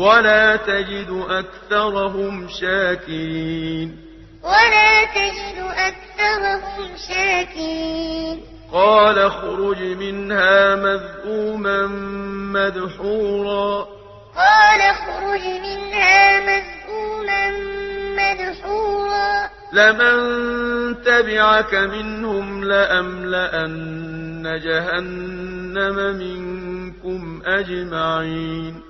ولا تجد أكثرهم شاكرين. ولا تجد أكثرهم شاكين قال اخرج منها مذءوما مدحورا. قال اخرج منها مذءوما مدحورا. لمن تبعك منهم لأملأن جهنم منكم أجمعين.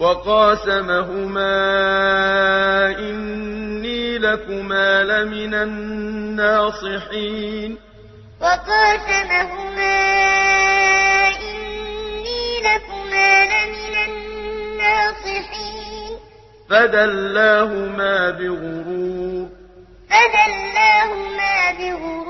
وقاسمهما إني لكما لمن الناصحين. وقاسمهما إني لكما لمن الناصحين. فدلاهما بغرور. فدلاهما بغرور.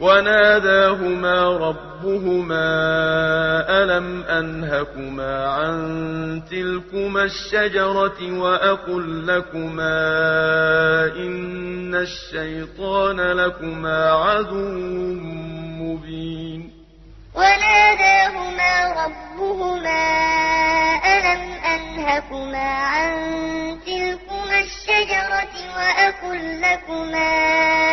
وناداهما ربهما ألم أنهكما عن تلكما الشجرة وأقول لكما إن الشيطان لكما عدو مبين وناداهما ربهما ألم أنهكما عن تلكما الشجرة وأقول لكما